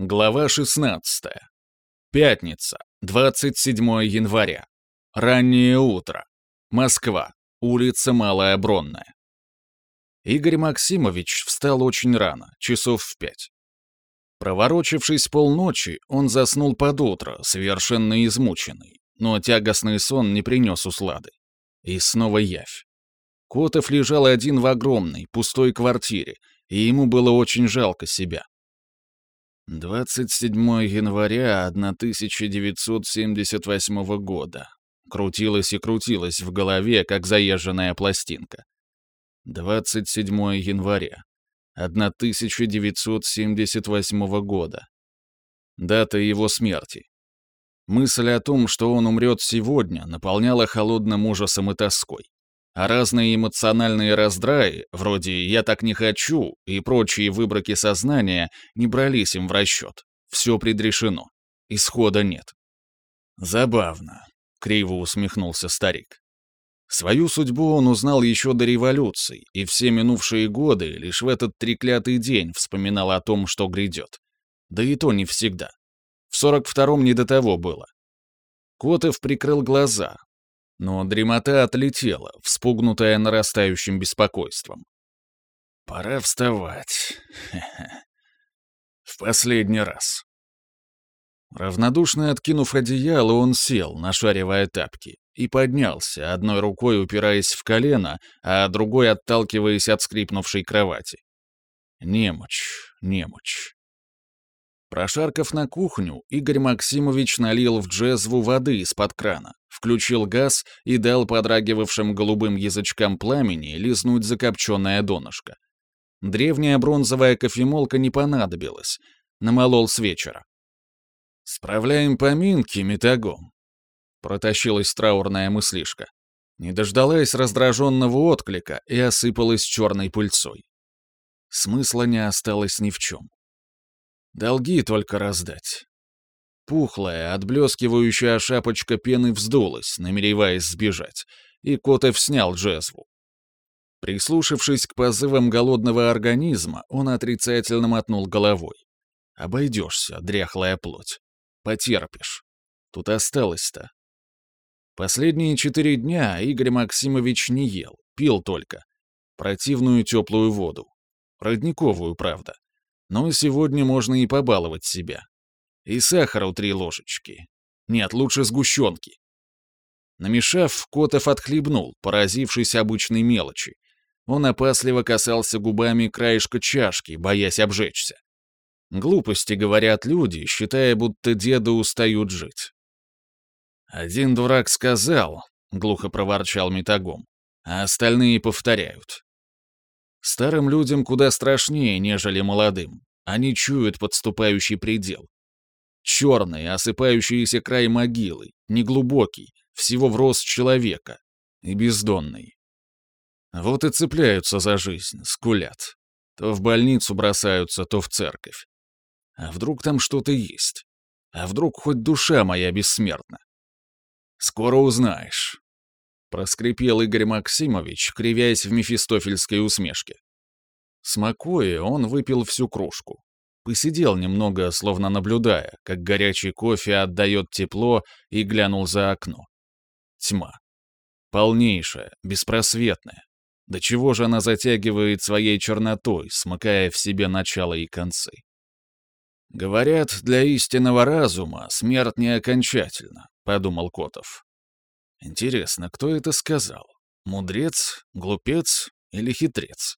Глава 16. Пятница, 27 января. Раннее утро. Москва. Улица Малая Бронная. Игорь Максимович встал очень рано, часов в пять. Проворочившись полночи, он заснул под утро, совершенно измученный, но тягостный сон не принес услады. И снова явь. Котов лежал один в огромной, пустой квартире, и ему было очень жалко себя. 27 января 1978 года. Крутилась и крутилась в голове, как заезженная пластинка. 27 января 1978 года. Дата его смерти. Мысль о том, что он умрет сегодня, наполняла холодным ужасом и тоской а разные эмоциональные раздраи, вроде «я так не хочу» и прочие выброки сознания, не брались им в расчет. Все предрешено. Исхода нет. «Забавно», — криво усмехнулся старик. Свою судьбу он узнал еще до революции, и все минувшие годы лишь в этот треклятый день вспоминал о том, что грядет. Да и то не всегда. В 42-м не до того было. Котов прикрыл глаза, но дремота отлетела, вспугнутая нарастающим беспокойством. «Пора вставать. В последний раз». Равнодушно откинув одеяло, он сел, нашаривая тапки, и поднялся, одной рукой упираясь в колено, а другой отталкиваясь от скрипнувшей кровати. Немочь, немочь. Прошаркав на кухню, Игорь Максимович налил в джезву воды из-под крана, включил газ и дал подрагивавшим голубым язычкам пламени лизнуть закопченное донышко. Древняя бронзовая кофемолка не понадобилась, намолол с вечера. «Справляем поминки метагом», — протащилась траурная мыслишка. Не дождалась раздраженного отклика и осыпалась черной пыльцой. Смысла не осталось ни в чем. Долги только раздать. Пухлая, отблескивающая шапочка пены вздулась, намереваясь сбежать, и Котов снял джезву. Прислушавшись к позывам голодного организма, он отрицательно мотнул головой. «Обойдешься, дряхлая плоть. Потерпишь. Тут осталось-то». Последние четыре дня Игорь Максимович не ел, пил только. Противную теплую воду. Родниковую, правда но сегодня можно и побаловать себя. И сахара три ложечки. Нет, лучше сгущенки. Намешав, Котов отхлебнул, поразившись обычной мелочи. Он опасливо касался губами краешка чашки, боясь обжечься. Глупости говорят люди, считая, будто деды устают жить. «Один дурак сказал», — глухо проворчал Метагом, а остальные повторяют. Старым людям куда страшнее, нежели молодым. Они чуют подступающий предел. Черный, осыпающийся край могилы, неглубокий, всего в рост человека, и бездонный. Вот и цепляются за жизнь, скулят. То в больницу бросаются, то в церковь. А вдруг там что-то есть? А вдруг хоть душа моя бессмертна? Скоро узнаешь. Проскрипел Игорь Максимович, кривясь в мефистофельской усмешке. Смакуя, он выпил всю кружку. Посидел немного, словно наблюдая, как горячий кофе отдает тепло, и глянул за окно. Тьма. Полнейшая, беспросветная. До чего же она затягивает своей чернотой, смыкая в себе начало и концы? «Говорят, для истинного разума смерть не окончательна», — подумал Котов. Интересно, кто это сказал? Мудрец, глупец или хитрец?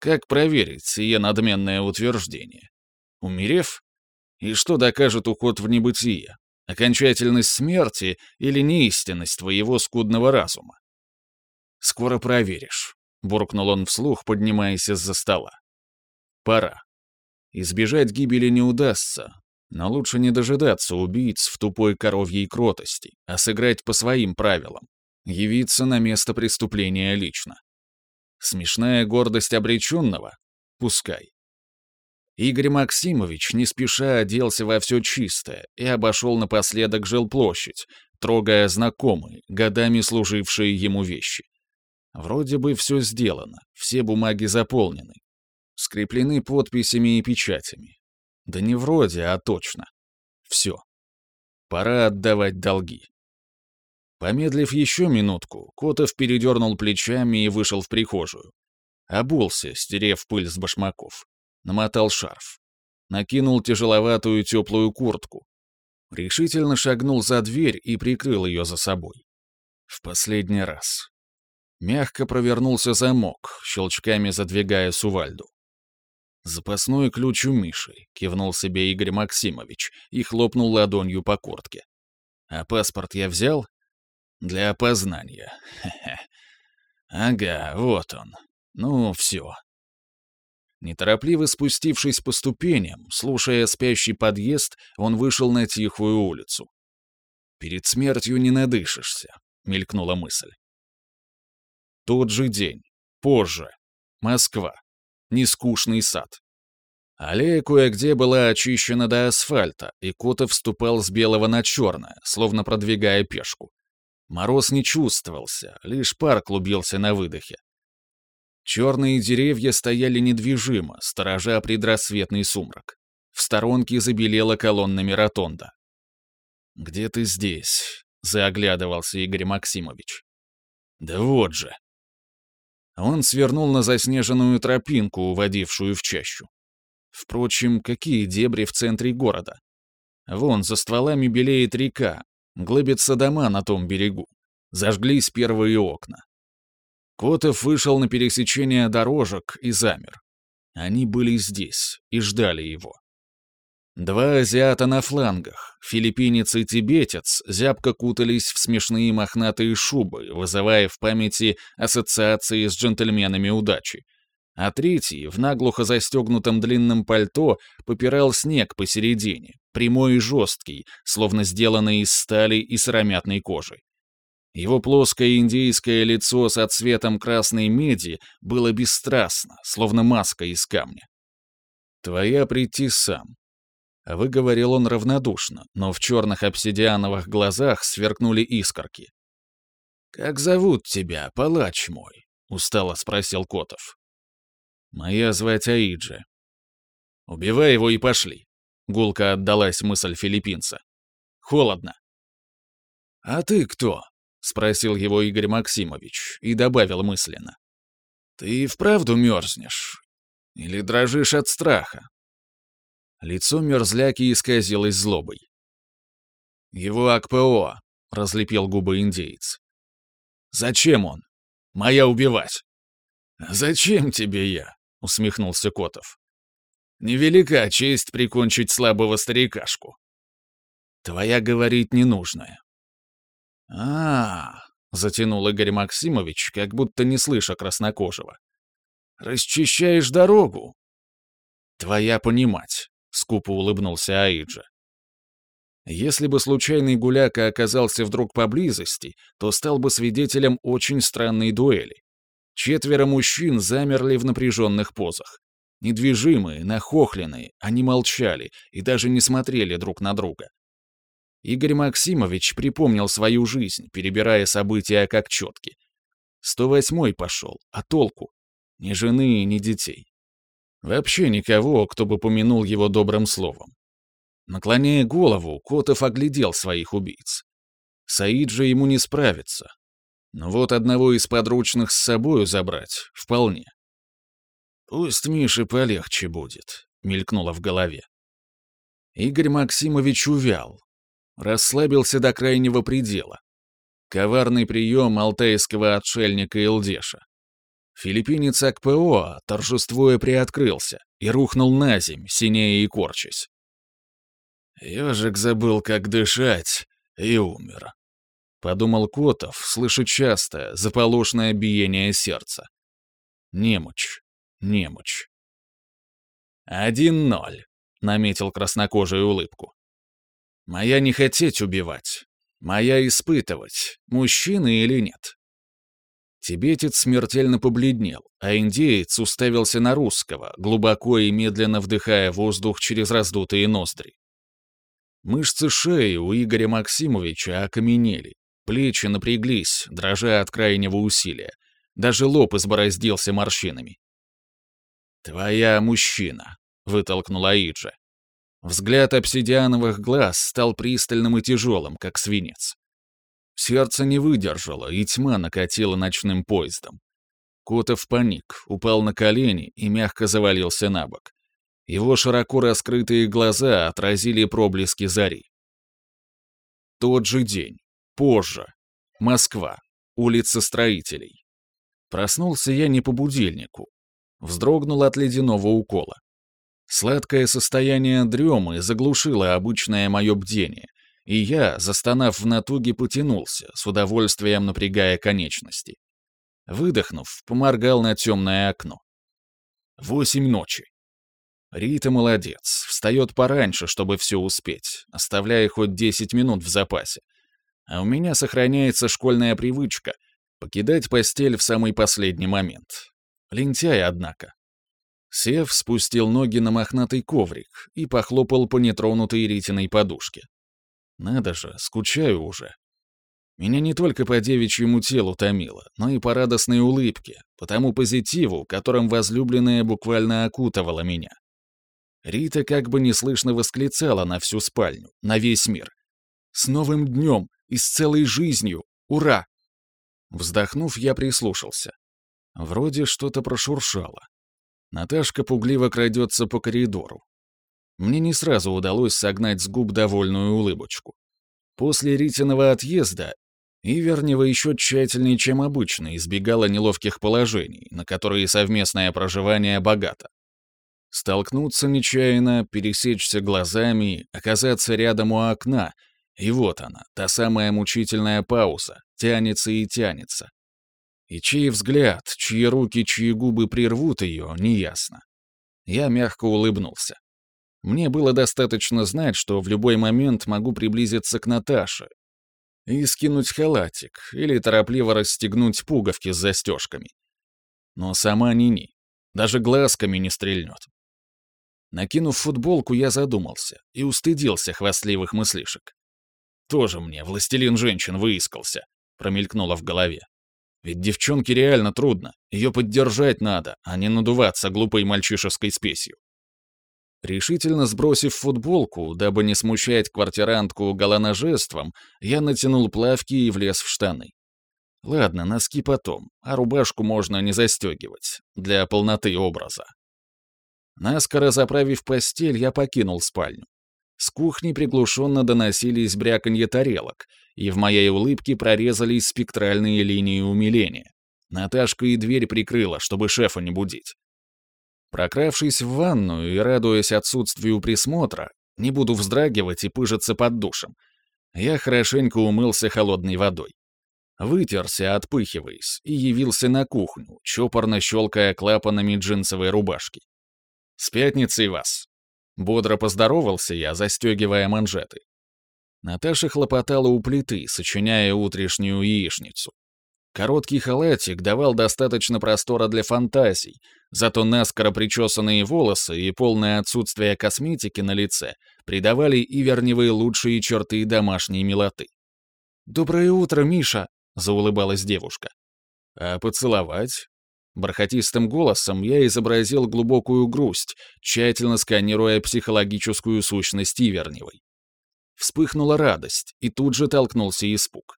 Как проверить сие надменное утверждение? Умерев? И что докажет уход в небытие? Окончательность смерти или неистинность твоего скудного разума? «Скоро проверишь», — буркнул он вслух, поднимаясь из-за стола. «Пора. Избежать гибели не удастся, но лучше не дожидаться убийц в тупой коровьей кротости, а сыграть по своим правилам. Явиться на место преступления лично. Смешная гордость обреченного? Пускай. Игорь Максимович не спеша оделся во все чистое и обошел напоследок жилплощадь, трогая знакомые, годами служившие ему вещи. Вроде бы все сделано, все бумаги заполнены, скреплены подписями и печатями. Да не вроде, а точно. Все. Пора отдавать долги. Помедлив еще минутку, Котов передернул плечами и вышел в прихожую. Обулся, стерев пыль с башмаков. Намотал шарф. Накинул тяжеловатую теплую куртку. Решительно шагнул за дверь и прикрыл ее за собой. В последний раз. Мягко провернулся замок, щелчками задвигая Сувальду. «Запасной ключ у Миши», — кивнул себе Игорь Максимович и хлопнул ладонью по куртке. «А паспорт я взял?» «Для опознания. Ага, вот он. Ну, все». Неторопливо спустившись по ступеням, слушая спящий подъезд, он вышел на тихую улицу. «Перед смертью не надышишься», — мелькнула мысль. Тот же день. Позже. Москва нескучный сад. Аллея кое-где была очищена до асфальта, и Котов вступал с белого на черное, словно продвигая пешку. Мороз не чувствовался, лишь пар клубился на выдохе. Черные деревья стояли недвижимо, сторожа предрассветный сумрак. В сторонке забелела колоннами ротонда. «Где ты здесь?» — заоглядывался Игорь Максимович. «Да вот же!» Он свернул на заснеженную тропинку, уводившую в чащу. Впрочем, какие дебри в центре города? Вон, за стволами белеет река, глыбятся дома на том берегу. Зажглись первые окна. Котов вышел на пересечение дорожек и замер. Они были здесь и ждали его. Два азиата на флангах, филиппинец и тибетец, зябко кутались в смешные мохнатые шубы, вызывая в памяти ассоциации с джентльменами удачи. А третий, в наглухо застегнутом длинном пальто, попирал снег посередине, прямой и жесткий, словно сделанный из стали и сыромятной кожи. Его плоское индейское лицо со цветом красной меди было бесстрастно, словно маска из камня. «Твоя прийти сам», Выговорил он равнодушно, но в черных обсидиановых глазах сверкнули искорки. «Как зовут тебя, палач мой?» — устало спросил Котов. «Моя звать Аиджи». «Убивай его и пошли», — гулко отдалась мысль филиппинца. «Холодно». «А ты кто?» — спросил его Игорь Максимович и добавил мысленно. «Ты вправду мерзнешь? Или дрожишь от страха?» Лицо мерзляки исказилось злобой. «Его АКПО», — разлепил губы индеец. «Зачем он? Моя убивать». «Зачем тебе я?» — усмехнулся Котов. «Невелика честь прикончить слабого старикашку». «Твоя говорить ненужная». «А-а-а», — затянул Игорь Максимович, как будто не слыша краснокожего. «Расчищаешь дорогу?» «Твоя понимать», — скупо улыбнулся Аиджа. Если бы случайный гуляка оказался вдруг поблизости, то стал бы свидетелем очень странной дуэли. Четверо мужчин замерли в напряженных позах. Недвижимые, нахохленные, они молчали и даже не смотрели друг на друга. Игорь Максимович припомнил свою жизнь, перебирая события как четки. 108-й пошел, а толку? Ни жены, ни детей. Вообще никого, кто бы помянул его добрым словом. Наклоняя голову, Котов оглядел своих убийц. Саид же ему не справится. Но вот одного из подручных с собою забрать — вполне. «Пусть Мише полегче будет», — мелькнуло в голове. Игорь Максимович увял, расслабился до крайнего предела. Коварный прием алтайского отшельника Илдеша. Филиппинец АКПО, торжествуя, приоткрылся и рухнул на земь, синея и корчась. «Ежик забыл, как дышать, и умер», — подумал Котов, слыша частое, заполошное биение сердца. «Немочь, немочь». «Один ноль», — наметил краснокожую улыбку. «Моя не хотеть убивать, моя испытывать, мужчина или нет». Тибетец смертельно побледнел, а индеец уставился на русского, глубоко и медленно вдыхая воздух через раздутые ноздри. Мышцы шеи у Игоря Максимовича окаменели, плечи напряглись, дрожа от крайнего усилия. Даже лоб избороздился морщинами. «Твоя мужчина», — вытолкнула Иджа. Взгляд обсидиановых глаз стал пристальным и тяжелым, как свинец. Сердце не выдержало, и тьма накатила ночным поездом. Котов паник, упал на колени и мягко завалился на бок. Его широко раскрытые глаза отразили проблески зари. Тот же день. Позже. Москва. Улица Строителей. Проснулся я не по будильнику. Вздрогнул от ледяного укола. Сладкое состояние дремы заглушило обычное мое бдение, и я, застонав в натуге, потянулся, с удовольствием напрягая конечности. Выдохнув, поморгал на темное окно. Восемь ночи. Рита молодец, встает пораньше, чтобы все успеть, оставляя хоть десять минут в запасе. А у меня сохраняется школьная привычка — покидать постель в самый последний момент. Лентяй, однако. Сев спустил ноги на мохнатый коврик и похлопал по нетронутой Ритиной подушке. Надо же, скучаю уже. Меня не только по девичьему телу томило, но и по радостной улыбке, по тому позитиву, которым возлюбленная буквально окутывала меня. Рита как бы неслышно восклицала на всю спальню, на весь мир. «С новым днем и с целой жизнью! Ура!» Вздохнув, я прислушался. Вроде что-то прошуршало. Наташка пугливо крадется по коридору. Мне не сразу удалось согнать с губ довольную улыбочку. После Ритиного отъезда Ивернева еще тщательнее, чем обычно, избегала неловких положений, на которые совместное проживание богато. Столкнуться нечаянно, пересечься глазами, оказаться рядом у окна, и вот она, та самая мучительная пауза, тянется и тянется. И чей взгляд, чьи руки, чьи губы прервут ее, неясно. Я мягко улыбнулся. Мне было достаточно знать, что в любой момент могу приблизиться к Наташе и скинуть халатик или торопливо расстегнуть пуговки с застежками. Но сама Нини даже глазками не стрельнет. Накинув футболку, я задумался и устыдился хвастливых мыслишек. Тоже мне властелин женщин выискался, промелькнуло в голове. Ведь девчонке реально трудно, ее поддержать надо, а не надуваться глупой мальчишеской спесью. Решительно сбросив футболку, дабы не смущать квартирантку галаножеством, я натянул плавки и влез в штаны. Ладно, носки потом, а рубашку можно не застегивать, для полноты образа. Наскоро заправив постель, я покинул спальню. С кухни приглушенно доносились бряканье тарелок, и в моей улыбке прорезались спектральные линии умиления. Наташка и дверь прикрыла, чтобы шефа не будить. Прокравшись в ванную и радуясь отсутствию присмотра, не буду вздрагивать и пыжиться под душем, я хорошенько умылся холодной водой. Вытерся, отпыхиваясь, и явился на кухню, чопорно щелкая клапанами джинсовой рубашки. «С пятницей вас!» Бодро поздоровался я, застегивая манжеты. Наташа хлопотала у плиты, сочиняя утрешнюю яичницу. Короткий халатик давал достаточно простора для фантазий, зато наскоро причесанные волосы и полное отсутствие косметики на лице придавали Иверневой лучшие черты домашней милоты. «Доброе утро, Миша!» — заулыбалась девушка. «А поцеловать?» Бархатистым голосом я изобразил глубокую грусть, тщательно сканируя психологическую сущность Иверневой. Вспыхнула радость, и тут же толкнулся испуг.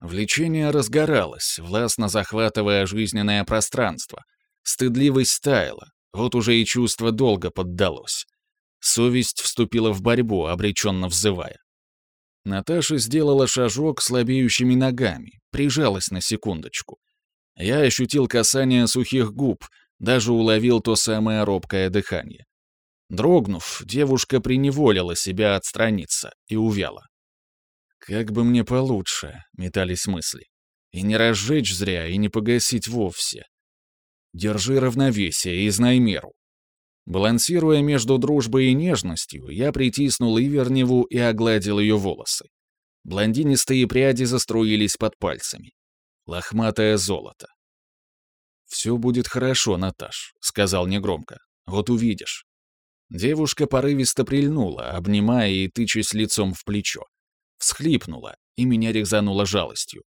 Влечение разгоралось, властно захватывая жизненное пространство. Стыдливость таяла, вот уже и чувство долга поддалось. Совесть вступила в борьбу, обреченно взывая. Наташа сделала шажок слабеющими ногами, прижалась на секундочку. Я ощутил касание сухих губ, даже уловил то самое робкое дыхание. Дрогнув, девушка приневолила себя отстраниться и увяла. Как бы мне получше, метались мысли. И не разжечь зря, и не погасить вовсе. Держи равновесие и знай меру. Балансируя между дружбой и нежностью, я притиснул Иверневу и огладил ее волосы. Блондинистые пряди заструились под пальцами. Лохматое золото. «Все будет хорошо, Наташ», — сказал негромко. «Вот увидишь». Девушка порывисто прильнула, обнимая и тычась лицом в плечо всхлипнула, и меня резануло жалостью.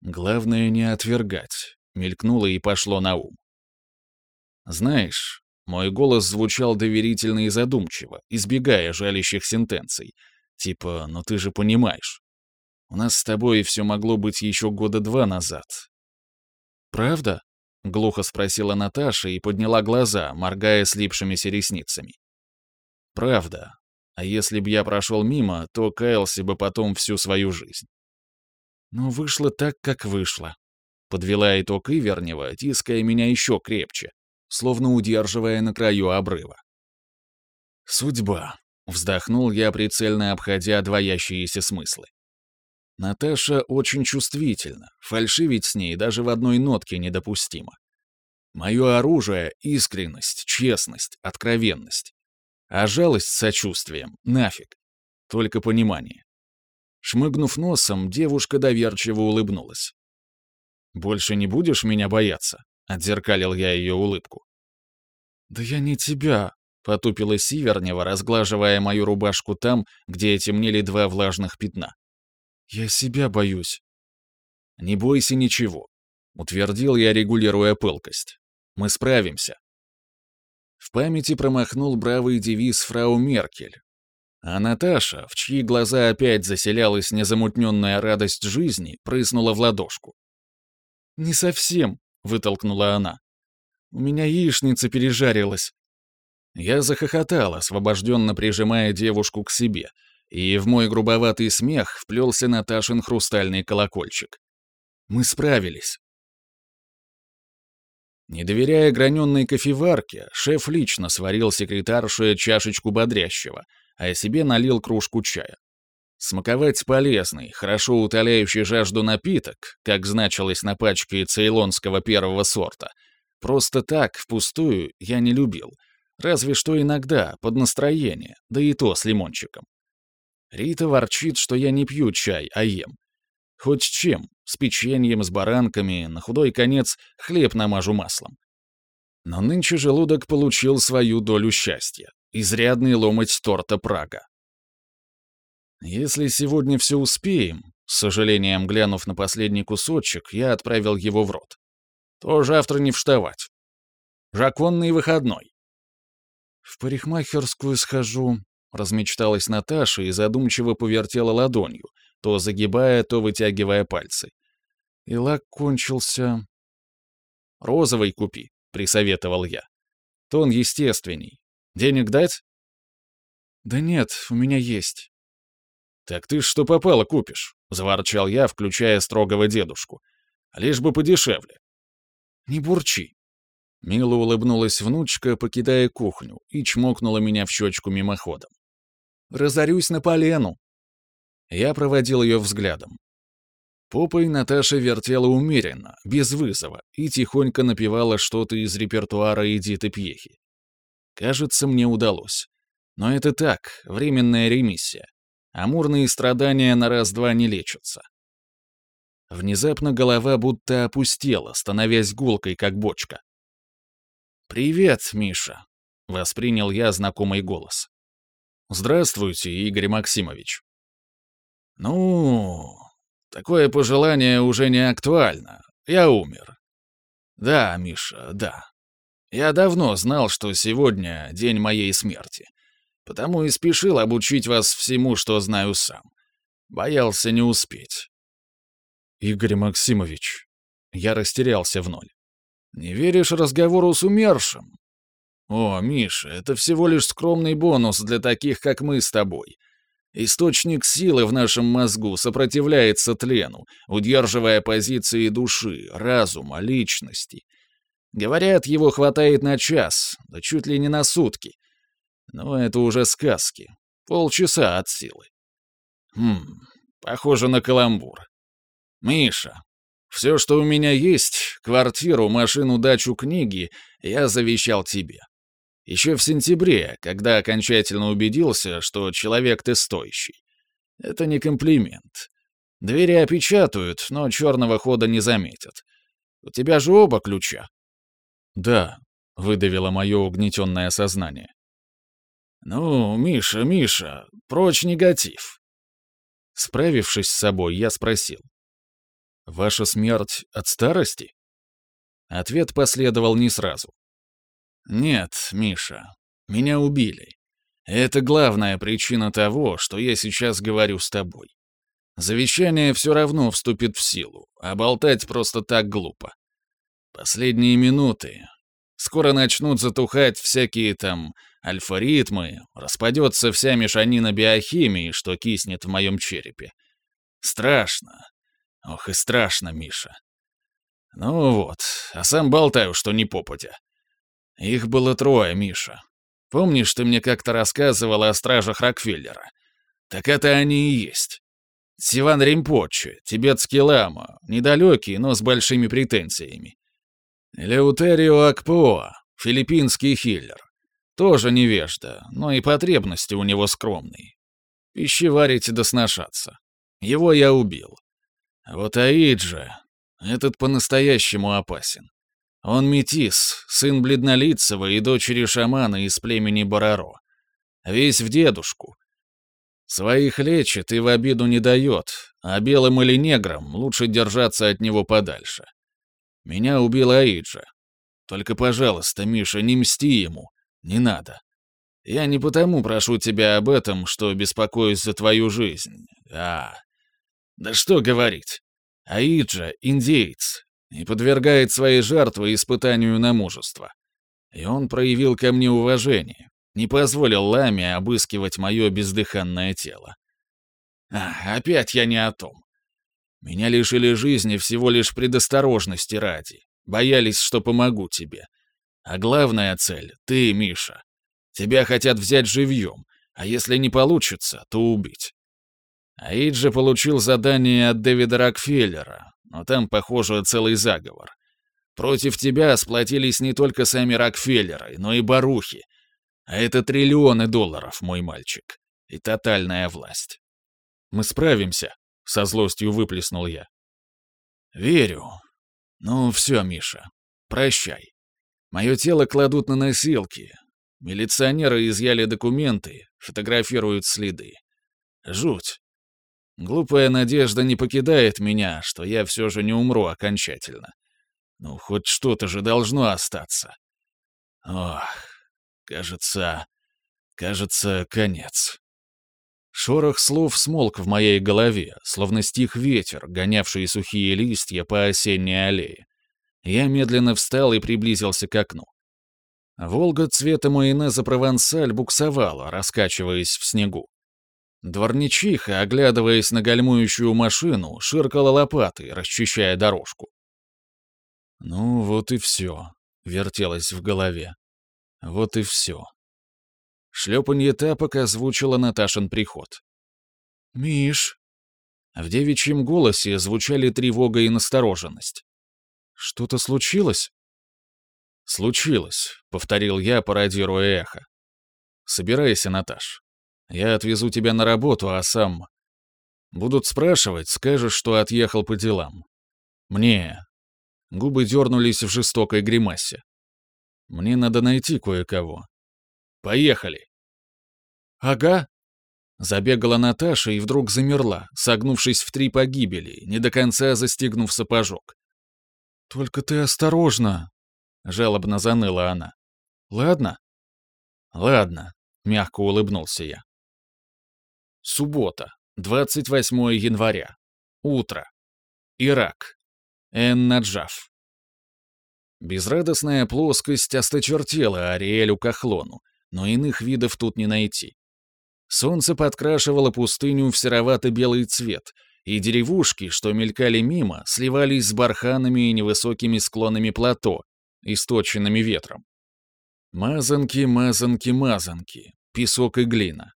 Главное не отвергать, мелькнуло и пошло на ум. Знаешь, Мой голос звучал доверительно и задумчиво, избегая жалящих сентенций. Типа, ну ты же понимаешь. У нас с тобой все могло быть еще года два назад. «Правда?» — глухо спросила Наташа и подняла глаза, моргая слипшимися ресницами. «Правда. А если б я прошел мимо, то каялся бы потом всю свою жизнь». «Ну, вышло так, как вышло», — подвела итог Ивернева, тиская меня еще крепче, словно удерживая на краю обрыва. «Судьба», — вздохнул я, прицельно обходя двоящиеся смыслы. Наташа очень чувствительна, фальшивить с ней даже в одной нотке недопустимо. Мое оружие — искренность, честность, откровенность. А жалость с сочувствием — нафиг. Только понимание. Шмыгнув носом, девушка доверчиво улыбнулась. «Больше не будешь меня бояться?» — отзеркалил я ее улыбку. «Да я не тебя», — потупилась Сивернева, разглаживая мою рубашку там, где темнели два влажных пятна. «Я себя боюсь». «Не бойся ничего», — утвердил я, регулируя пылкость. «Мы справимся». В памяти промахнул бравый девиз фрау Меркель. А Наташа, в чьи глаза опять заселялась незамутненная радость жизни, прыснула в ладошку. «Не совсем», — вытолкнула она. «У меня яичница пережарилась». Я захохотал, освобожденно прижимая девушку к себе — и в мой грубоватый смех вплелся Наташин хрустальный колокольчик. Мы справились. Не доверяя граненной кофеварке, шеф лично сварил секретарше чашечку бодрящего, а себе налил кружку чая. Смаковать полезный, хорошо утоляющий жажду напиток, как значилось на пачке цейлонского первого сорта, просто так, впустую, я не любил. Разве что иногда, под настроение, да и то с лимончиком. Рита ворчит, что я не пью чай, а ем. Хоть чем, с печеньем, с баранками, на худой конец хлеб намажу маслом. Но нынче желудок получил свою долю счастья. Изрядный ломоть торта Прага. Если сегодня все успеем, с сожалением глянув на последний кусочек, я отправил его в рот, то завтра не вставать. Жаконный выходной. В парикмахерскую схожу, Размечталась Наташа и задумчиво повертела ладонью, то загибая, то вытягивая пальцы. И лак кончился. «Розовый купи», — присоветовал я. «Тон естественней. Денег дать?» «Да нет, у меня есть». «Так ты что попало купишь?» — заворчал я, включая строгого дедушку. «Лишь бы подешевле». «Не бурчи». Мило улыбнулась внучка, покидая кухню, и чмокнула меня в щечку мимоходом. Разорюсь на полену!» Я проводил ее взглядом. Попой Наташа вертела умеренно, без вызова, и тихонько напевала что-то из репертуара Эдиты Пьехи. Кажется, мне удалось. Но это так, временная ремиссия. Амурные страдания на раз-два не лечатся. Внезапно голова будто опустела, становясь гулкой, как бочка. «Привет, Миша», — воспринял я знакомый голос. «Здравствуйте, Игорь Максимович». «Ну, такое пожелание уже не актуально. Я умер». «Да, Миша, да. Я давно знал, что сегодня день моей смерти. Потому и спешил обучить вас всему, что знаю сам. Боялся не успеть». «Игорь Максимович». Я растерялся в ноль. «Не веришь разговору с умершим? «О, Миша, это всего лишь скромный бонус для таких, как мы с тобой. Источник силы в нашем мозгу сопротивляется тлену, удерживая позиции души, разума, личности. Говорят, его хватает на час, да чуть ли не на сутки. Но это уже сказки. Полчаса от силы. Хм, похоже на каламбур. Миша, все, что у меня есть, квартиру, машину, дачу, книги, я завещал тебе. Еще в сентябре, когда окончательно убедился, что человек ты стоящий. Это не комплимент. Двери опечатают, но черного хода не заметят. У тебя же оба ключа. Да, выдавило мое угнетенное сознание. Ну, Миша, Миша, прочь негатив. Справившись с собой, я спросил. Ваша смерть от старости? Ответ последовал не сразу. Нет, Миша, меня убили. Это главная причина того, что я сейчас говорю с тобой. Завещание все равно вступит в силу, а болтать просто так глупо. Последние минуты. Скоро начнут затухать всякие там альфа-ритмы, распадется вся мешанина биохимии, что киснет в моем черепе. Страшно. Ох и страшно, Миша. Ну вот, а сам болтаю, что не попадя. Их было трое, Миша. Помнишь, ты мне как-то рассказывал о стражах Рокфеллера? Так это они и есть. Сиван Римпоче, тибетский лама, недалекий, но с большими претензиями. Леутерио Акпоа, филиппинский хиллер. Тоже невежда, но и потребности у него скромные. Пищеварить да сношаться. Его я убил. Вот Аиджа, этот по-настоящему опасен. Он метис, сын бледнолицего и дочери шамана из племени Бараро. Весь в дедушку. Своих лечит и в обиду не дает, а белым или неграм лучше держаться от него подальше. Меня убил Аиджа. Только, пожалуйста, Миша, не мсти ему. Не надо. Я не потому прошу тебя об этом, что беспокоюсь за твою жизнь. А, да что говорить. Аиджа — индеец, и подвергает свои жертвы испытанию на мужество. И он проявил ко мне уважение, не позволил Ламе обыскивать мое бездыханное тело. А, опять я не о том. Меня лишили жизни всего лишь предосторожности ради. Боялись, что помогу тебе. А главная цель — ты, Миша. Тебя хотят взять живьем, а если не получится, то убить. Аиджи получил задание от Дэвида Рокфеллера, но там, похоже, целый заговор. Против тебя сплотились не только сами Рокфеллеры, но и барухи. А это триллионы долларов, мой мальчик. И тотальная власть. Мы справимся, — со злостью выплеснул я. Верю. Ну все, Миша, прощай. Мое тело кладут на носилки. Милиционеры изъяли документы, фотографируют следы. Жуть. Глупая надежда не покидает меня, что я все же не умру окончательно. Ну, хоть что-то же должно остаться. Ох, кажется, кажется, конец. Шорох слов смолк в моей голове, словно стих ветер, гонявший сухие листья по осенней аллее. Я медленно встал и приблизился к окну. Волга цвета майонеза провансаль буксовала, раскачиваясь в снегу. Дворничиха, оглядываясь на гальмующую машину, ширкала лопатой, расчищая дорожку. «Ну, вот и все», — вертелось в голове. «Вот и все». Шлепанье тапок озвучила Наташин приход. «Миш!» В девичьем голосе звучали тревога и настороженность. «Что-то случилось?» «Случилось», — повторил я, пародируя эхо. «Собирайся, Наташ. Я отвезу тебя на работу, а сам... Будут спрашивать, скажешь, что отъехал по делам. Мне...» Губы дернулись в жестокой гримасе. «Мне надо найти кое-кого. Поехали!» «Ага!» Забегала Наташа и вдруг замерла, согнувшись в три погибели, не до конца застегнув сапожок. «Только ты осторожно!» — жалобно заныла она. «Ладно?» «Ладно», — мягко улыбнулся я. Суббота, 28 января. Утро. Ирак. Эн-Наджаф. Безрадостная плоскость осточертела Ариэлю Кахлону, но иных видов тут не найти. Солнце подкрашивало пустыню в серовато-белый цвет, и деревушки, что мелькали мимо, сливались с барханами и невысокими склонами плато, источенными ветром. Мазанки, мазанки, мазанки, песок и глина.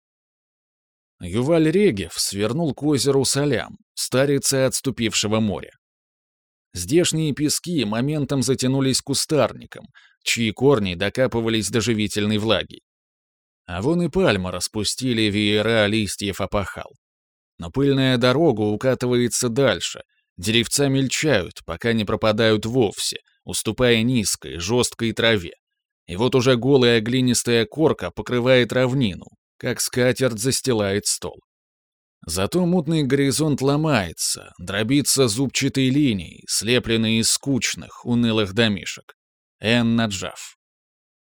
Юваль Регев свернул к озеру Солям, старице отступившего моря. Здешние пески моментом затянулись кустарником, чьи корни докапывались до живительной влаги. А вон и пальмы распустили веера листьев опахал. Но пыльная дорога укатывается дальше, деревца мельчают, пока не пропадают вовсе, уступая низкой, жесткой траве. И вот уже голая глинистая корка покрывает равнину, как скатерть застилает стол. Зато мутный горизонт ломается, дробится зубчатой линией, слепленной из скучных, унылых домишек. Эн Наджав.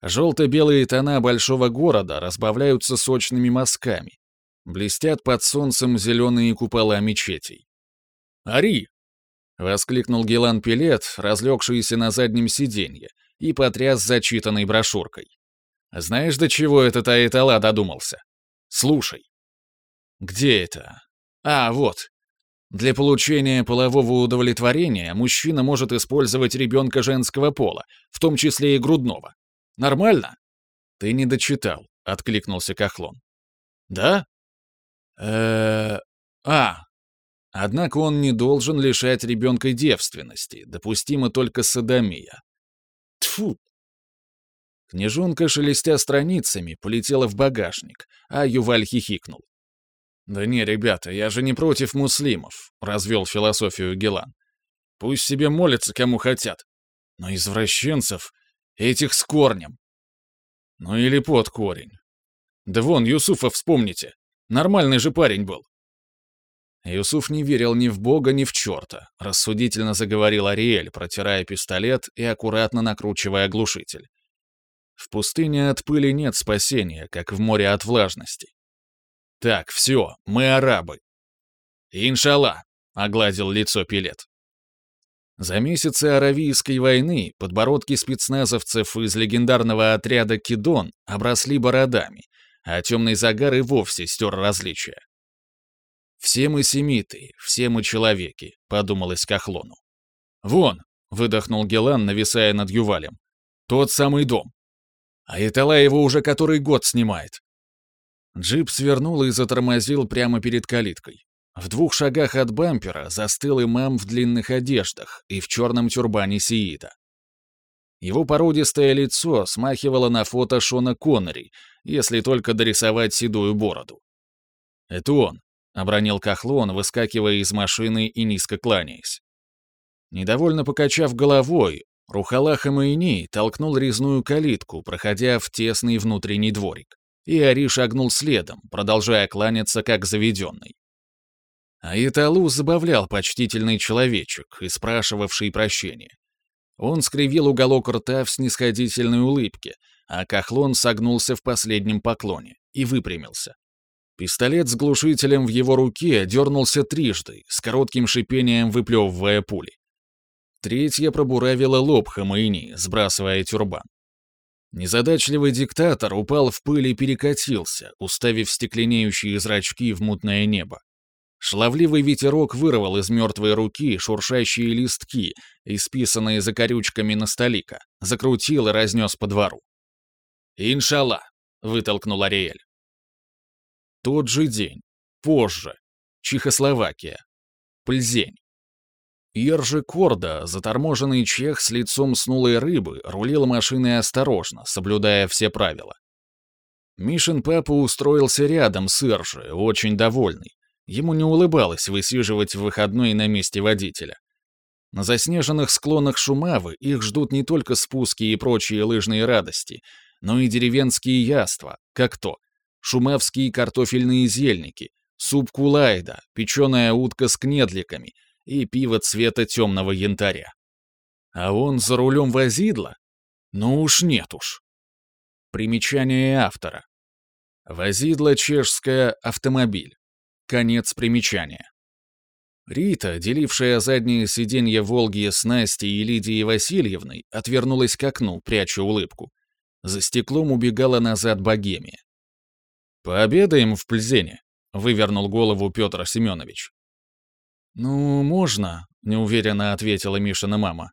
Желто-белые тона большого города разбавляются сочными мазками. Блестят под солнцем зеленые купола мечетей. «Ари!» — воскликнул Гелан Пилет, разлегшийся на заднем сиденье, и потряс зачитанной брошюркой. «Знаешь, до чего этот Аэтала додумался? Слушай». «Где это?» «А, вот. Для получения полового удовлетворения мужчина может использовать ребенка женского пола, в том числе и грудного. Нормально? Ты не дочитал, откликнулся Кахлон. Да? э А. Однако он не должен лишать ребенка девственности, допустима только садомия. Тфу. Княжонка, шелестя страницами, полетела в багажник, а Юваль хихикнул. «Да не, ребята, я же не против муслимов», — развел философию Гелан. «Пусть себе молятся, кому хотят. Но извращенцев, этих с корнем. Ну или под корень. Да вон, Юсуфа вспомните. Нормальный же парень был». Юсуф не верил ни в бога, ни в черта, рассудительно заговорил Ариэль, протирая пистолет и аккуратно накручивая глушитель. В пустыне от пыли нет спасения, как в море от влажности. «Так, все, мы арабы». «Иншалла», — огладил лицо Пилет. За месяцы Аравийской войны подбородки спецназовцев из легендарного отряда «Кидон» обросли бородами, а темный загар и вовсе стер различия. «Все мы семиты, все мы человеки», — подумалось Кахлону. «Вон», — выдохнул Гелан, нависая над Ювалем, — «тот самый дом. А Итала его уже который год снимает. Джип свернул и затормозил прямо перед калиткой. В двух шагах от бампера застыл имам в длинных одеждах и в черном тюрбане сиита. Его породистое лицо смахивало на фото Шона Коннери, если только дорисовать седую бороду. «Это он», — обронил Кахлон, выскакивая из машины и низко кланяясь. Недовольно покачав головой, Рухала Хамаини толкнул резную калитку, проходя в тесный внутренний дворик и Ари шагнул следом, продолжая кланяться как заведенный. А Италу забавлял почтительный человечек и спрашивавший прощения. Он скривил уголок рта в снисходительной улыбке, а Кахлон согнулся в последнем поклоне и выпрямился. Пистолет с глушителем в его руке дернулся трижды, с коротким шипением выплевывая пули. Третья пробуравила лоб Хамаини, сбрасывая тюрбан. Незадачливый диктатор упал в пыль и перекатился, уставив стекленеющие зрачки в мутное небо. Шлавливый ветерок вырвал из мертвой руки шуршащие листки, исписанные закорючками на столика, закрутил и разнес по двору. «Иншалла!» — вытолкнул Ариэль. Тот же день. Позже. Чехословакия. Пльзень. Иржи Корда, заторможенный чех с лицом снулой рыбы, рулил машиной осторожно, соблюдая все правила. Мишин папа устроился рядом с Иржи, очень довольный. Ему не улыбалось высиживать в выходной на месте водителя. На заснеженных склонах Шумавы их ждут не только спуски и прочие лыжные радости, но и деревенские яства, как то шумавские картофельные зельники, суп кулайда, печеная утка с кнедликами — и пиво цвета темного янтаря. А он за рулем возидла? Ну уж нет уж. Примечание автора. Возидла чешская автомобиль. Конец примечания. Рита, делившая заднее сиденье «Волги» с Настей и Лидией Васильевной, отвернулась к окну, пряча улыбку. За стеклом убегала назад богемия. «Пообедаем в Пльзене», — вывернул голову Петр Семенович. «Ну, можно», — неуверенно ответила Мишина мама.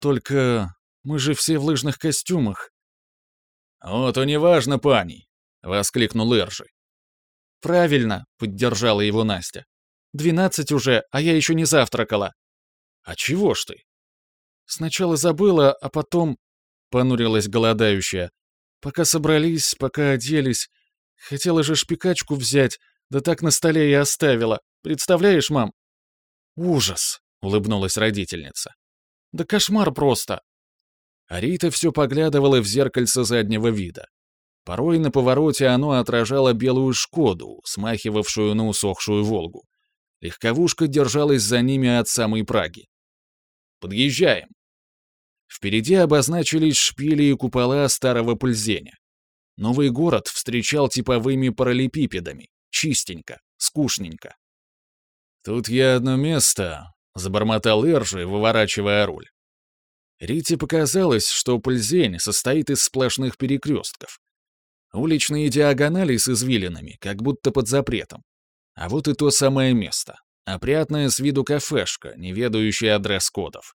«Только мы же все в лыжных костюмах». «Вот и неважно, пани», — воскликнул Эржи. «Правильно», — поддержала его Настя. «Двенадцать уже, а я еще не завтракала». «А чего ж ты?» «Сначала забыла, а потом...» — понурилась голодающая. «Пока собрались, пока оделись. Хотела же шпикачку взять, да так на столе и оставила. Представляешь, мам?» «Ужас!» — улыбнулась родительница. «Да кошмар просто!» А Рита все поглядывала в зеркальце заднего вида. Порой на повороте оно отражало белую «Шкоду», смахивавшую на усохшую «Волгу». Легковушка держалась за ними от самой Праги. «Подъезжаем!» Впереди обозначились шпили и купола старого Пыльзеня. Новый город встречал типовыми параллелепипедами. Чистенько, скучненько. «Тут я одно место», — забормотал Эржи, выворачивая руль. Рите показалось, что Пыльзень состоит из сплошных перекрестков. Уличные диагонали с извилинами, как будто под запретом. А вот и то самое место. Опрятная с виду кафешка, не ведающая адрес-кодов.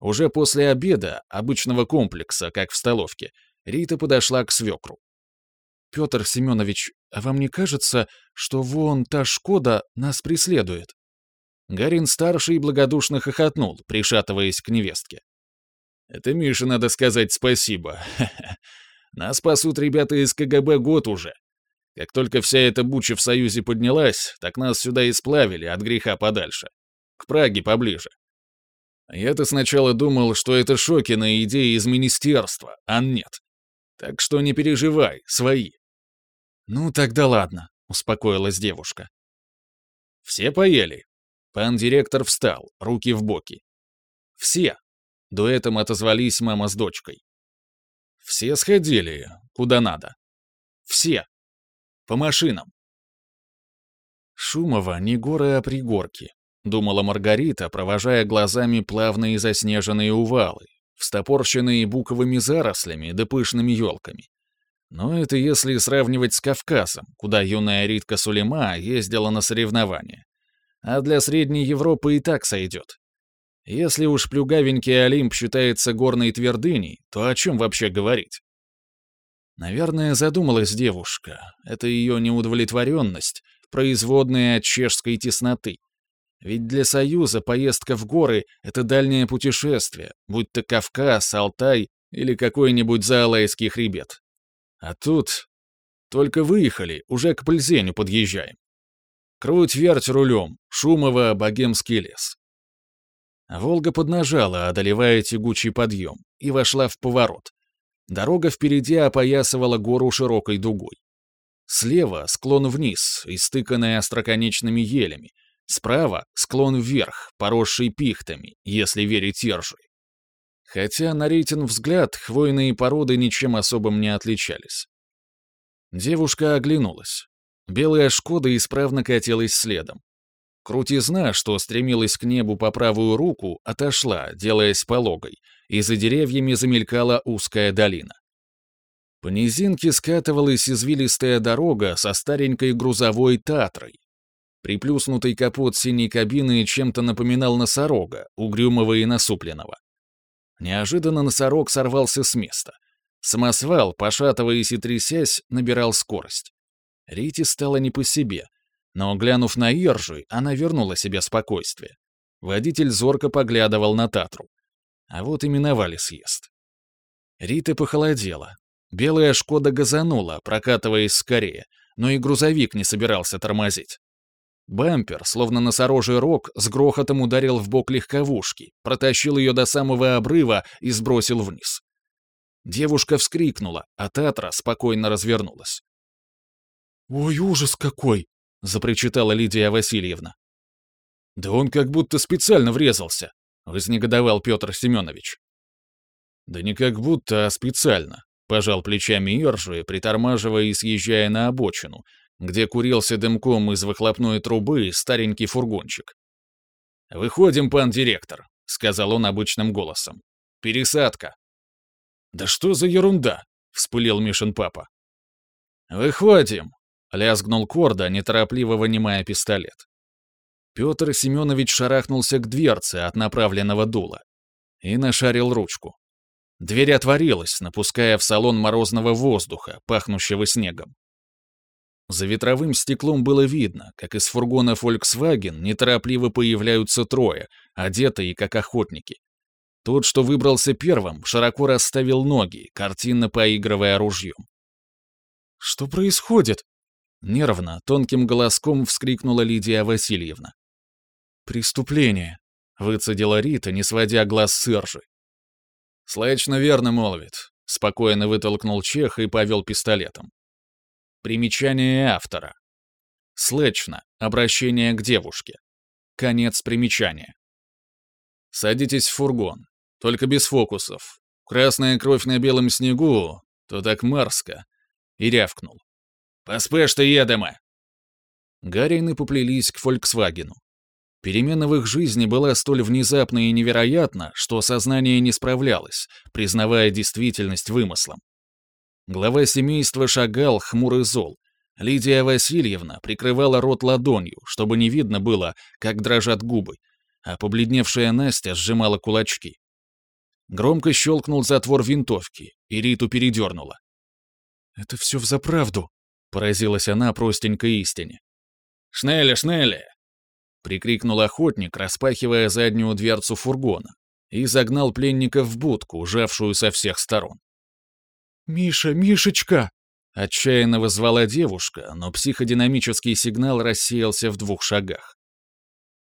Уже после обеда, обычного комплекса, как в столовке, Рита подошла к свекру. «Петр Семенович, а вам не кажется, что вон та Шкода нас преследует?» Гарин-старший благодушно хохотнул, пришатываясь к невестке. «Это Мише надо сказать спасибо. Нас спасут ребята из КГБ год уже. Как только вся эта буча в Союзе поднялась, так нас сюда и сплавили от греха подальше. К Праге поближе. Я-то сначала думал, что это Шокина идея из министерства, а нет. Так что не переживай, свои. Ну, тогда ладно, успокоилась девушка. Все поели. Пан директор встал, руки в боки. Все. Дуэтом отозвались мама с дочкой. Все сходили, куда надо. Все. По машинам. Шумово не горы, а пригорки, думала Маргарита, провожая глазами плавные заснеженные увалы, встопорщенные буковыми зарослями да пышными елками. Но это если сравнивать с Кавказом, куда юная Ритка Сулейма ездила на соревнования. А для Средней Европы и так сойдет. Если уж плюгавенький Олимп считается горной твердыней, то о чем вообще говорить? Наверное, задумалась девушка. Это ее неудовлетворенность, производная от чешской тесноты. Ведь для Союза поездка в горы — это дальнее путешествие, будь то Кавказ, Алтай или какой-нибудь заалайский хребет. А тут... Только выехали, уже к Пыльзеню подъезжаем. Круть-верть рулем, Шумово, Богемский лес. Волга поднажала, одолевая тягучий подъем, и вошла в поворот. Дорога впереди опоясывала гору широкой дугой. Слева — склон вниз, истыканный остроконечными елями. Справа — склон вверх, поросший пихтами, если верить Ержи. Хотя, на Ритин взгляд, хвойные породы ничем особым не отличались. Девушка оглянулась. Белая «Шкода» исправно катилась следом. Крутизна, что стремилась к небу по правую руку, отошла, делаясь пологой, и за деревьями замелькала узкая долина. По низинке скатывалась извилистая дорога со старенькой грузовой «Татрой». Приплюснутый капот синей кабины чем-то напоминал носорога, угрюмого и насупленного. Неожиданно носорог сорвался с места. Самосвал, пошатываясь и трясясь, набирал скорость. Рите стало не по себе, но, глянув на Иржи, она вернула себе спокойствие. Водитель зорко поглядывал на Татру. А вот и миновали съезд. Рита похолодела. Белая «Шкода» газанула, прокатываясь скорее, но и грузовик не собирался тормозить. Бампер, словно носорожий рог, с грохотом ударил в бок легковушки, протащил ее до самого обрыва и сбросил вниз. Девушка вскрикнула, а Татра спокойно развернулась. «Ой, ужас какой!» — запричитала Лидия Васильевна. «Да он как будто специально врезался», — вознегодовал Петр Семенович. «Да не как будто, а специально», — пожал плечами Иржи, притормаживая и съезжая на обочину, где курился дымком из выхлопной трубы старенький фургончик. «Выходим, пан директор», — сказал он обычным голосом. «Пересадка». «Да что за ерунда?» — вспылил Мишин папа. «Выходим», Лязгнул Корда, неторопливо вынимая пистолет. Петр Семенович шарахнулся к дверце от направленного дула и нашарил ручку. Дверь отворилась, напуская в салон морозного воздуха, пахнущего снегом. За ветровым стеклом было видно, как из фургона Volkswagen неторопливо появляются трое, одетые как охотники. Тот, что выбрался первым, широко расставил ноги, картинно поигрывая ружьем. «Что происходит?» Нервно, тонким голоском вскрикнула Лидия Васильевна. «Преступление», — выцедила Рита, не сводя глаз с Иржи. «Слышно верно молвит», — спокойно вытолкнул Чех и повел пистолетом. Примечание автора. Слэчно. Обращение к девушке. Конец примечания. Садитесь в фургон. только без фокусов. Красная кровь на белом снегу, то так мерзко. И рявкнул. «Поспешьте, едемо!» Гарины поплелись к «Фольксвагену». Перемена в их жизни была столь внезапна и невероятна, что сознание не справлялось, признавая действительность вымыслом. Глава семейства шагал хмурый зол. Лидия Васильевна прикрывала рот ладонью, чтобы не видно было, как дрожат губы, а побледневшая Настя сжимала кулачки. Громко щелкнул затвор винтовки, и Риту передернула. «Это все взаправду», — поразилась она простенькой истине. «Шнелли, Шнелли!» — прикрикнул охотник, распахивая заднюю дверцу фургона, и загнал пленника в будку, жавшую со всех сторон. «Миша, Мишечка!» Отчаянно вызвала девушка, но психодинамический сигнал рассеялся в двух шагах.